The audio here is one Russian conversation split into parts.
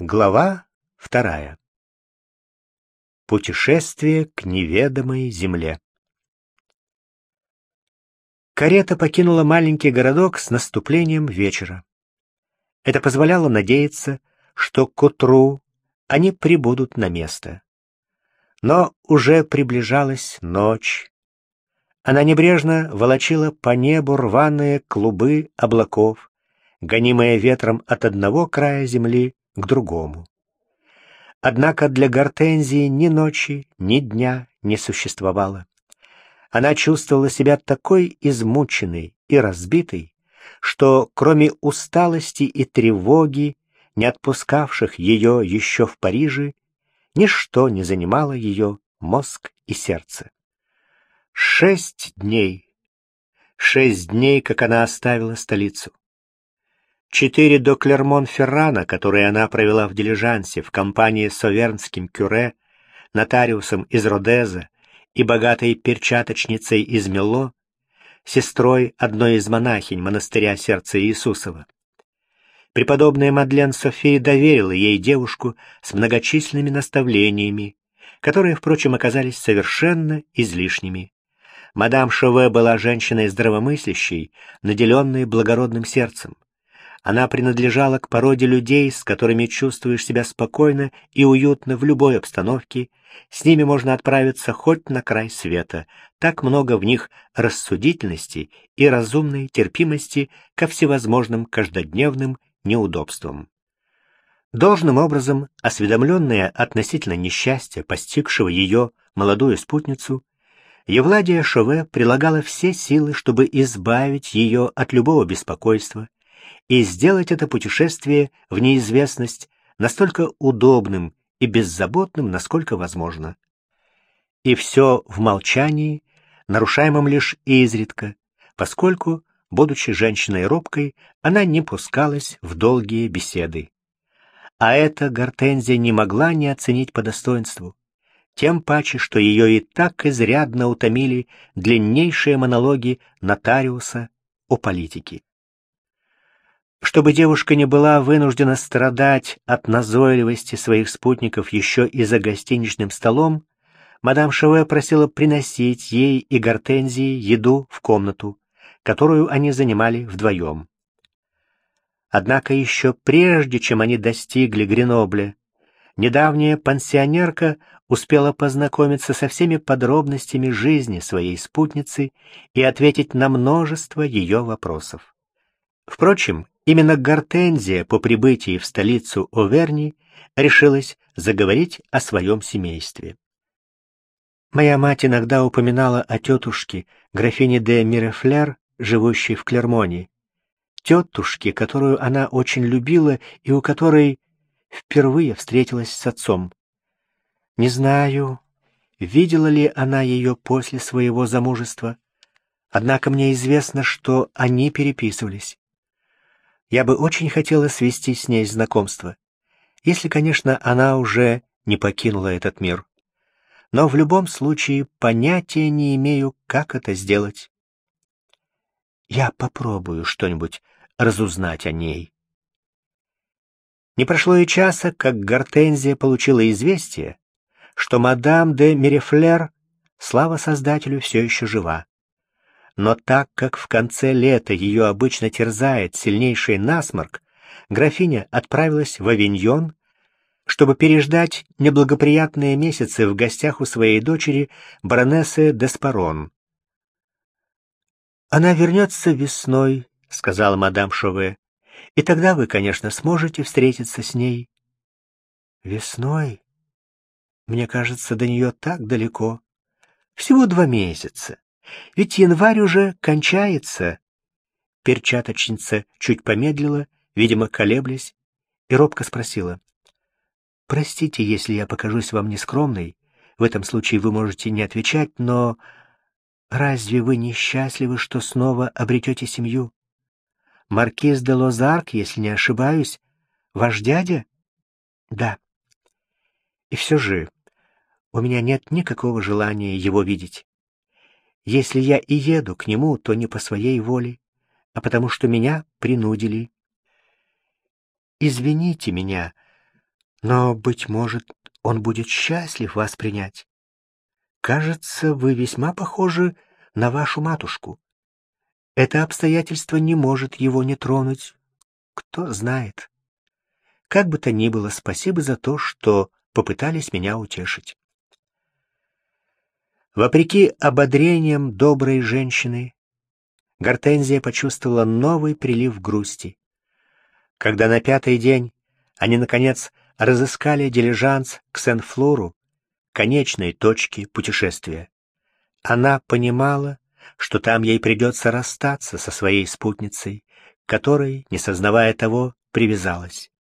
Глава вторая. Путешествие к неведомой земле. Карета покинула маленький городок с наступлением вечера. Это позволяло надеяться, что к утру они прибудут на место. Но уже приближалась ночь. Она небрежно волочила по небу рваные клубы облаков, гонимые ветром от одного края земли к другому. Однако для Гортензии ни ночи, ни дня не существовало. Она чувствовала себя такой измученной и разбитой, что кроме усталости и тревоги, не отпускавших ее еще в Париже, ничто не занимало ее мозг и сердце. Шесть дней. Шесть дней, как она оставила столицу. Четыре до Клермон-Феррана, которые она провела в дилижансе в компании с Овернским кюре, нотариусом из Родеза и богатой перчаточницей из Мело, сестрой одной из монахинь монастыря Сердца Иисусова. Преподобная Мадлен София доверила ей девушку с многочисленными наставлениями, которые, впрочем, оказались совершенно излишними. Мадам Шове была женщиной здравомыслящей, наделенной благородным сердцем. Она принадлежала к породе людей, с которыми чувствуешь себя спокойно и уютно в любой обстановке, с ними можно отправиться хоть на край света. Так много в них рассудительности и разумной терпимости ко всевозможным каждодневным неудобствам. Должным образом, осведомленная относительно несчастья, постигшего ее молодую спутницу, Евладия Шове прилагала все силы, чтобы избавить ее от любого беспокойства, и сделать это путешествие в неизвестность настолько удобным и беззаботным, насколько возможно. И все в молчании, нарушаемом лишь изредка, поскольку, будучи женщиной робкой, она не пускалась в долгие беседы. А это Гортензия не могла не оценить по достоинству, тем паче, что ее и так изрядно утомили длиннейшие монологи нотариуса о политике. Чтобы девушка не была вынуждена страдать от назойливости своих спутников еще и за гостиничным столом, мадам Шеве просила приносить ей и Гортензии еду в комнату, которую они занимали вдвоем. Однако еще прежде, чем они достигли Гренобля, недавняя пансионерка успела познакомиться со всеми подробностями жизни своей спутницы и ответить на множество ее вопросов. Впрочем, Именно Гортензия по прибытии в столицу Оверни решилась заговорить о своем семействе. Моя мать иногда упоминала о тетушке, графине де Мирефлер, живущей в Клермоне. Тетушке, которую она очень любила и у которой впервые встретилась с отцом. Не знаю, видела ли она ее после своего замужества, однако мне известно, что они переписывались. Я бы очень хотела свести с ней знакомство, если, конечно, она уже не покинула этот мир. Но в любом случае понятия не имею, как это сделать. Я попробую что-нибудь разузнать о ней. Не прошло и часа, как Гортензия получила известие, что мадам де Мерефлер, слава Создателю, все еще жива. Но так как в конце лета ее обычно терзает сильнейший насморк, графиня отправилась в Авиньон, чтобы переждать неблагоприятные месяцы в гостях у своей дочери, баронессы Деспарон. «Она вернется весной», — сказала мадам Шове, — «и тогда вы, конечно, сможете встретиться с ней». «Весной? Мне кажется, до нее так далеко. Всего два месяца. Ведь январь уже кончается. Перчаточница чуть помедлила, видимо, колеблясь, и робко спросила. «Простите, если я покажусь вам нескромной. В этом случае вы можете не отвечать, но разве вы не счастливы, что снова обретете семью? Маркиз де Лозарк, если не ошибаюсь, ваш дядя?» «Да». «И все же у меня нет никакого желания его видеть. Если я и еду к нему, то не по своей воле, а потому что меня принудили. Извините меня, Но, быть может, он будет счастлив вас принять. Кажется, вы весьма похожи на вашу матушку. Это обстоятельство не может его не тронуть. Кто знает. Как бы то ни было, спасибо за то, что попытались меня утешить. Вопреки ободрениям доброй женщины, Гортензия почувствовала новый прилив грусти. Когда на пятый день они, наконец, разыскали дилижанс к Сен-Флору, конечной точке путешествия, она понимала, что там ей придется расстаться со своей спутницей, которой, не сознавая того, привязалась.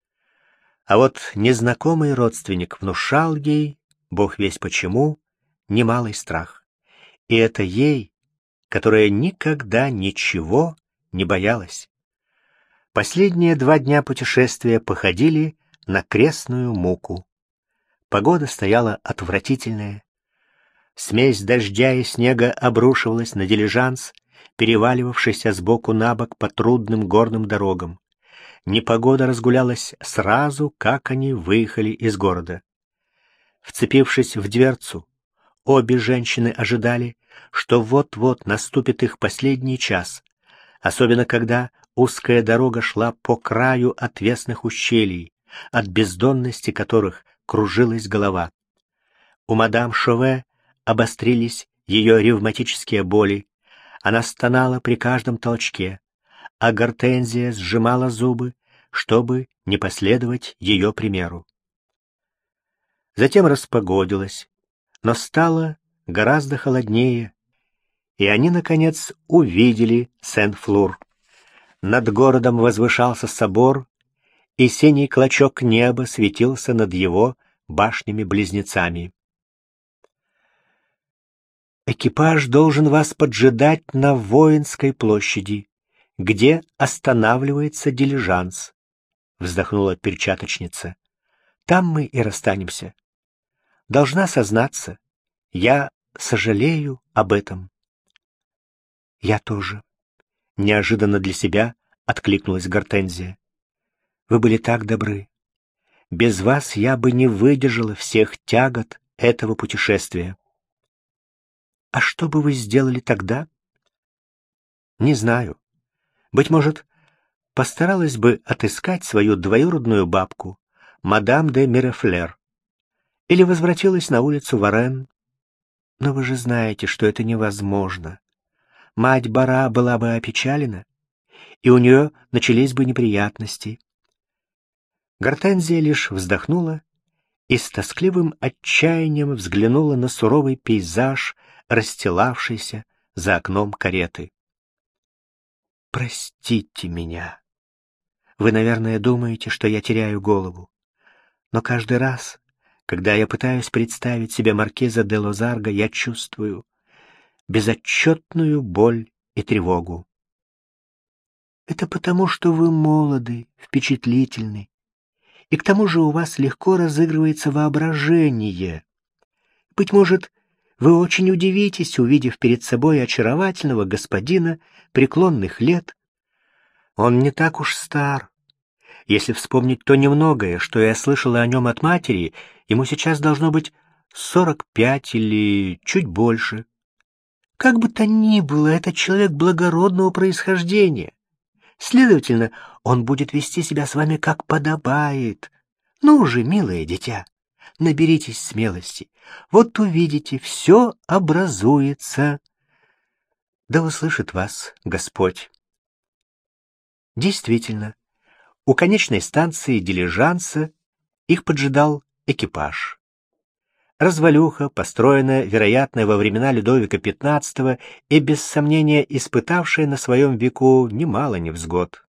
А вот незнакомый родственник внушал ей, бог весь почему, немалый страх. И это ей, которая никогда ничего не боялась. Последние два дня путешествия походили на крестную муку. Погода стояла отвратительная. Смесь дождя и снега обрушивалась на дилижанс, переваливавшийся сбоку на бок по трудным горным дорогам. Непогода разгулялась сразу, как они выехали из города. Вцепившись в дверцу, Обе женщины ожидали, что вот-вот наступит их последний час, особенно когда узкая дорога шла по краю отвесных ущелий, от бездонности которых кружилась голова. У мадам Шове обострились ее ревматические боли, она стонала при каждом толчке, а гортензия сжимала зубы, чтобы не последовать ее примеру. Затем распогодилось, но стало гораздо холоднее, и они, наконец, увидели Сен-Флур. Над городом возвышался собор, и синий клочок неба светился над его башнями-близнецами. «Экипаж должен вас поджидать на воинской площади, где останавливается дилижанс», — вздохнула перчаточница. «Там мы и расстанемся. Должна сознаться, я сожалею об этом. Я тоже. Неожиданно для себя откликнулась Гортензия. Вы были так добры. Без вас я бы не выдержала всех тягот этого путешествия. А что бы вы сделали тогда? Не знаю. Быть может, постаралась бы отыскать свою двоюродную бабку, мадам де Мирафлер или возвратилась на улицу Варен. Но вы же знаете, что это невозможно. Мать Бара была бы опечалена, и у нее начались бы неприятности. Гортензия лишь вздохнула и с тоскливым отчаянием взглянула на суровый пейзаж, расстилавшийся за окном кареты. «Простите меня. Вы, наверное, думаете, что я теряю голову. Но каждый раз, когда я пытаюсь представить себе маркиза де Лозарго, я чувствую безотчетную боль и тревогу. Это потому, что вы молоды, впечатлительны, и к тому же у вас легко разыгрывается воображение. Быть может, вы очень удивитесь, увидев перед собой очаровательного господина преклонных лет. Он не так уж стар, если вспомнить то немногое, что я слышала о нем от матери, ему сейчас должно быть сорок пять или чуть больше. Как бы то ни было, этот человек благородного происхождения. Следовательно, он будет вести себя с вами как подобает. Ну же, милое дитя, наберитесь смелости. Вот увидите, все образуется. Да услышит вас Господь. Действительно, у конечной станции дилижанса их поджидал экипаж. Развалюха, построенная, вероятно, во времена Людовика XV и, без сомнения, испытавшая на своем веку немало невзгод.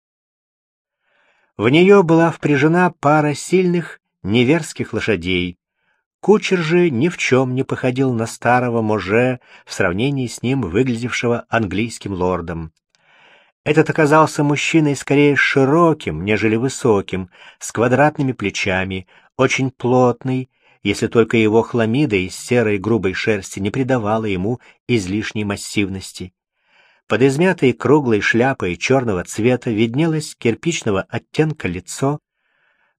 В нее была впряжена пара сильных неверских лошадей. Кучер же ни в чем не походил на старого може в сравнении с ним выглядевшего английским лордом. Этот оказался мужчиной скорее широким, нежели высоким, с квадратными плечами, очень плотный, если только его хламида из серой грубой шерсти не придавала ему излишней массивности. Под измятой круглой шляпой черного цвета виднелось кирпичного оттенка лицо,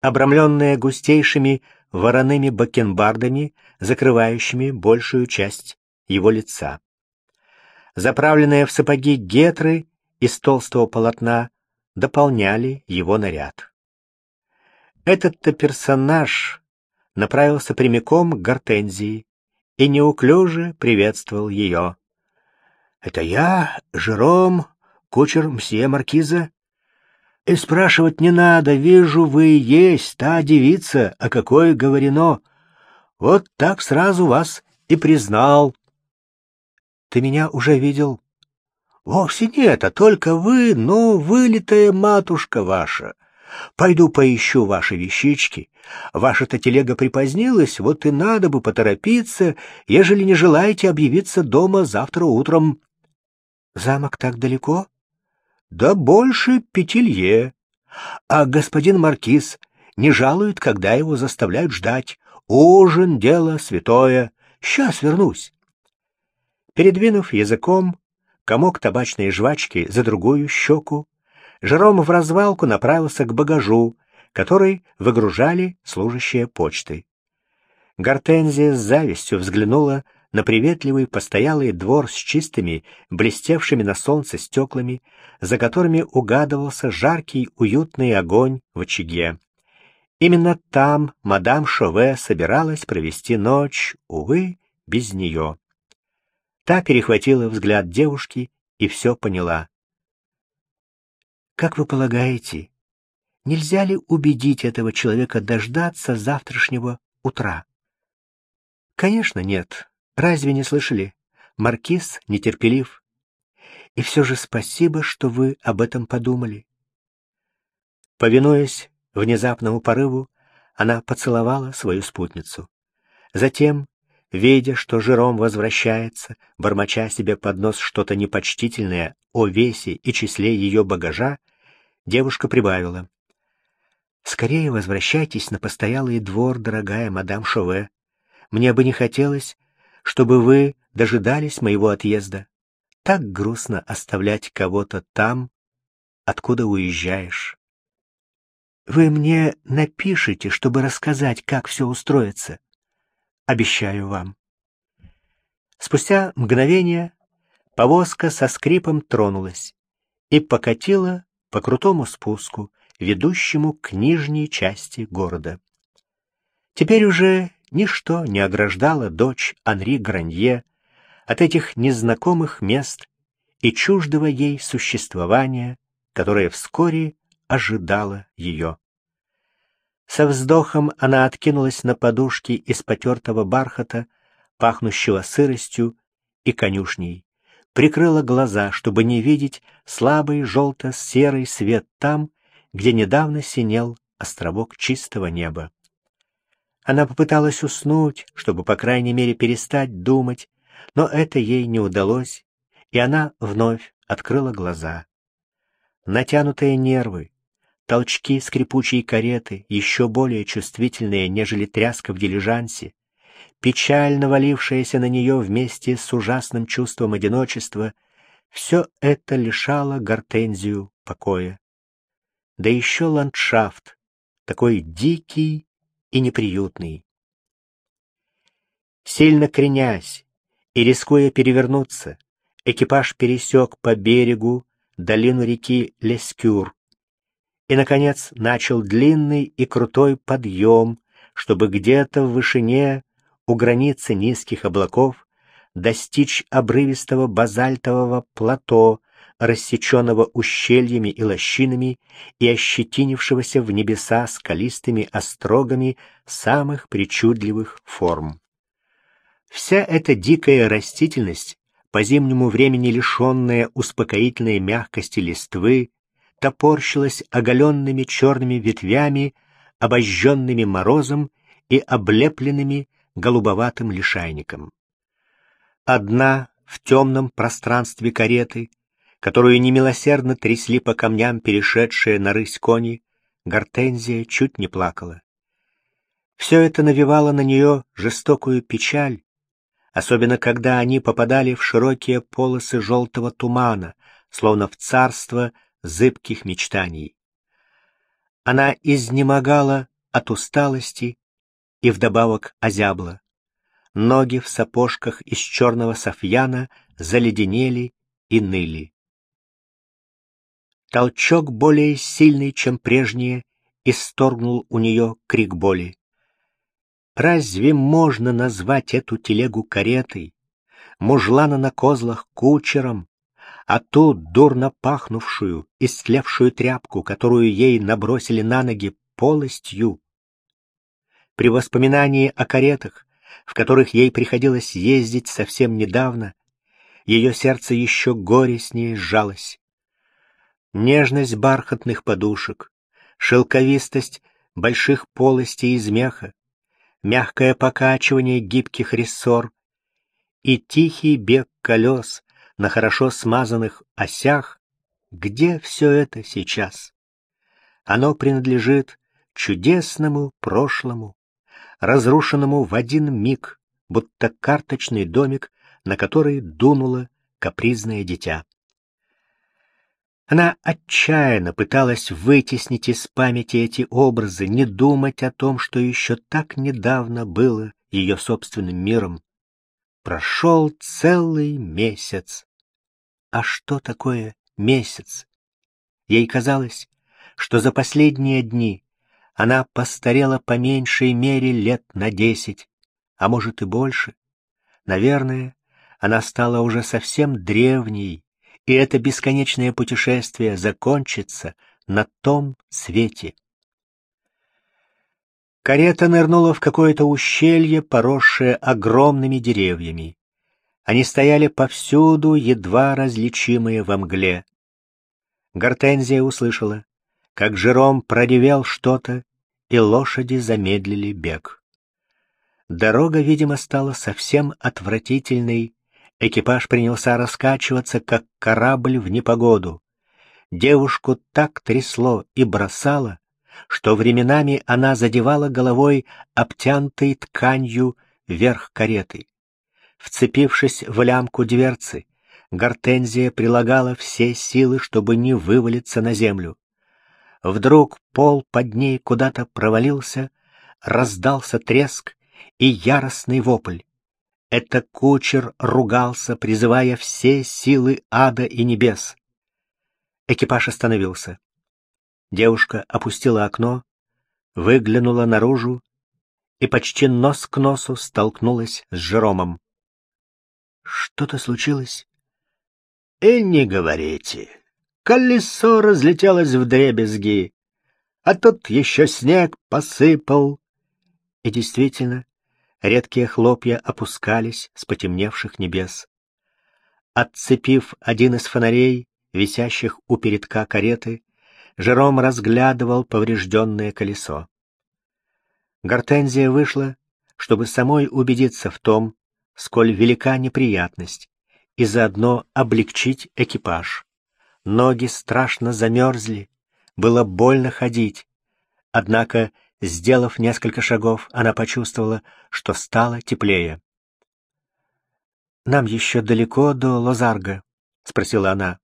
обрамленная густейшими вороными бакенбардами, закрывающими большую часть его лица. Заправленные в сапоги гетры из толстого полотна дополняли его наряд. Этот-то персонаж направился прямиком к Гортензии и неуклюже приветствовал ее. «Это я, Жером, кучер мсье Маркиза?» «И спрашивать не надо, вижу, вы есть та девица, о какой говорено. Вот так сразу вас и признал». «Ты меня уже видел?» «Вовсе нет, а только вы, ну, вылитая матушка ваша. Пойду поищу ваши вещички. Ваша-то телега припозднилась, вот и надо бы поторопиться, ежели не желаете объявиться дома завтра утром. Замок так далеко? Да больше петелье. А господин Маркиз не жалует, когда его заставляют ждать. Ужин — дело святое. Сейчас вернусь. Передвинув языком комок табачной жвачки за другую щеку, Жером в развалку направился к багажу, который выгружали служащие почты. Гортензия с завистью взглянула на приветливый постоялый двор с чистыми, блестевшими на солнце стеклами, за которыми угадывался жаркий, уютный огонь в очаге. Именно там мадам Шове собиралась провести ночь, увы, без нее. Та перехватила взгляд девушки и все поняла. Как вы полагаете, нельзя ли убедить этого человека дождаться завтрашнего утра? Конечно, нет. Разве не слышали? Маркиз нетерпелив. И все же спасибо, что вы об этом подумали. Повинуясь внезапному порыву, она поцеловала свою спутницу. Затем, видя, что Жером возвращается, бормоча себе под нос что-то непочтительное о весе и числе ее багажа, девушка прибавила. «Скорее возвращайтесь на постоялый двор, дорогая мадам Шове. Мне бы не хотелось, чтобы вы дожидались моего отъезда. Так грустно оставлять кого-то там, откуда уезжаешь. Вы мне напишите, чтобы рассказать, как все устроится. Обещаю вам». Спустя мгновение повозка со скрипом тронулась и покатила по крутому спуску, ведущему к нижней части города. Теперь уже ничто не ограждало дочь Анри Гранье от этих незнакомых мест и чуждого ей существования, которое вскоре ожидало ее. Со вздохом она откинулась на подушки из потертого бархата, пахнущего сыростью и конюшней прикрыла глаза, чтобы не видеть слабый желто-серый свет там, где недавно синел островок чистого неба. Она попыталась уснуть, чтобы, по крайней мере, перестать думать, но это ей не удалось, и она вновь открыла глаза. Натянутые нервы, толчки скрипучей кареты, еще более чувствительные, нежели тряска в дилижансе, печаль, навалившаяся на нее вместе с ужасным чувством одиночества, все это лишало гортензию покоя. Да еще ландшафт, такой дикий и неприютный. Сильно кренясь и рискуя перевернуться, экипаж пересек по берегу долину реки Лескюр и, наконец, начал длинный и крутой подъем, чтобы где-то в вышине у границы низких облаков достичь обрывистого базальтового плато, рассеченного ущельями и лощинами и ощетинившегося в небеса скалистыми острогами самых причудливых форм. Вся эта дикая растительность, по зимнему времени лишенная успокоительной мягкости листвы, топорщилась оголенными черными ветвями, обожженными морозом и облепленными голубоватым лишайником. Одна в темном пространстве кареты, которую немилосердно трясли по камням перешедшие на рысь кони, Гортензия чуть не плакала. Все это навевало на нее жестокую печаль, особенно когда они попадали в широкие полосы желтого тумана, словно в царство зыбких мечтаний. Она изнемогала от усталости и вдобавок озябла. Ноги в сапожках из черного софьяна заледенели и ныли. Толчок более сильный, чем прежние, исторгнул у нее крик боли. Разве можно назвать эту телегу каретой, мужлана на козлах кучером, а ту дурно пахнувшую, истлевшую тряпку, которую ей набросили на ноги полостью? При воспоминании о каретах, в которых ей приходилось ездить совсем недавно, ее сердце еще горестнее сжалось. Нежность бархатных подушек, шелковистость больших полостей из меха, мягкое покачивание гибких рессор и тихий бег колес на хорошо смазанных осях, где все это сейчас? Оно принадлежит чудесному прошлому, разрушенному в один миг, будто карточный домик, на который дунуло капризное дитя. Она отчаянно пыталась вытеснить из памяти эти образы, не думать о том, что еще так недавно было ее собственным миром. Прошел целый месяц. А что такое месяц? Ей казалось, что за последние дни она постарела по меньшей мере лет на десять, а может и больше. Наверное, она стала уже совсем древней, и это бесконечное путешествие закончится на том свете. Карета нырнула в какое-то ущелье, поросшее огромными деревьями. Они стояли повсюду, едва различимые во мгле. Гортензия услышала, как Жером проревел что-то, и лошади замедлили бег. Дорога, видимо, стала совсем отвратительной, Экипаж принялся раскачиваться, как корабль в непогоду. Девушку так трясло и бросало, что временами она задевала головой обтянутой тканью верх кареты. Вцепившись в лямку дверцы, Гортензия прилагала все силы, чтобы не вывалиться на землю. Вдруг пол под ней куда-то провалился, раздался треск и яростный вопль. Это кучер ругался, призывая все силы ада и небес. Экипаж остановился. Девушка опустила окно, выглянула наружу и почти нос к носу столкнулась с Жеромом. Что-то случилось? И не говорите. Колесо разлетелось в дребезги, а тут еще снег посыпал. И действительно, редкие хлопья опускались с потемневших небес. Отцепив один из фонарей, висящих у передка кареты, Жером разглядывал поврежденное колесо. Гортензия вышла, чтобы самой убедиться в том, сколь велика неприятность, и заодно облегчить экипаж. Ноги страшно замерзли, было больно ходить, однако Сделав несколько шагов, она почувствовала, что стало теплее. «Нам еще далеко до Лозарга?» — спросила она.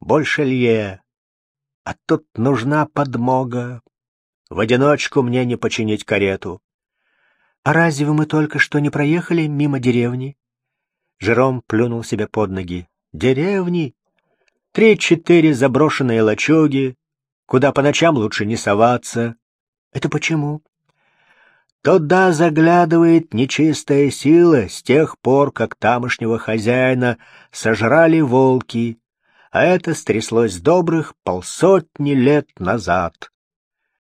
«Больше лье. А тут нужна подмога. В одиночку мне не починить карету». «А разве мы только что не проехали мимо деревни?» Жером плюнул себе под ноги. «Деревни? Три-четыре заброшенные лачуги, куда по ночам лучше не соваться. Это почему? Туда заглядывает нечистая сила с тех пор, как тамошнего хозяина сожрали волки, а это стряслось добрых полсотни лет назад.